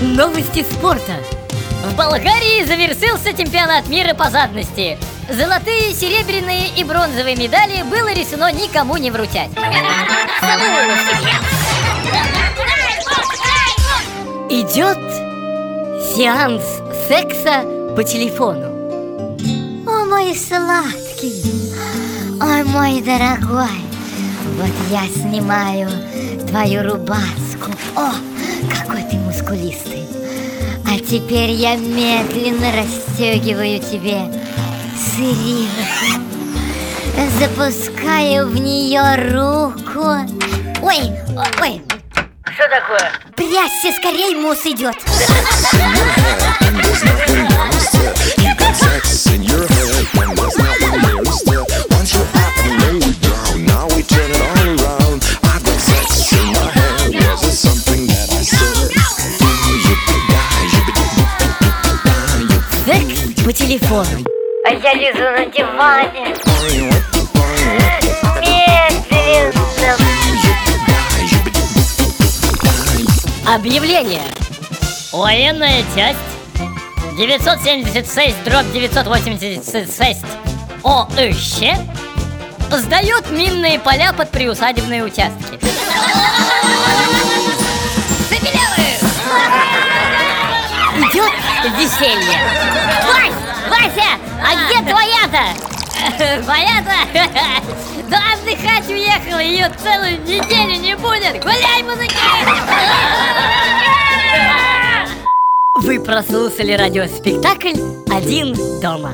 Новости спорта. В Болгарии завершился чемпионат мира по задности. Золотые, серебряные и бронзовые медали было решено никому не вручать. Идет сеанс секса по телефону. О, мой сладкий, ой, мой дорогой, вот я снимаю твою рубашку. О, какой ты мускулистый. А теперь я медленно расстегиваю тебе сыринку. Запускаю в нее руку. Ой, ой, Что такое? прячься, скорей мусс идет. телефону. А я лежу на диване. Медленно. Объявление. Военная часть 976 дробь 986 ОЭЩ сдает минные поля под приусадебные участки. Забелевых! Идет веселье. Вась! Вася! А где твоя-то? Моя-то? Да отдыхать уехала, ее целую неделю не будет. Гуляй, музыки! Вы прослушали радиоспектакль «Один дома».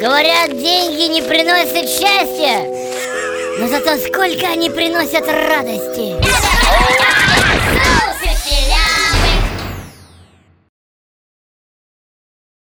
Говорят, деньги не приносят счастья, но зато сколько они приносят радости.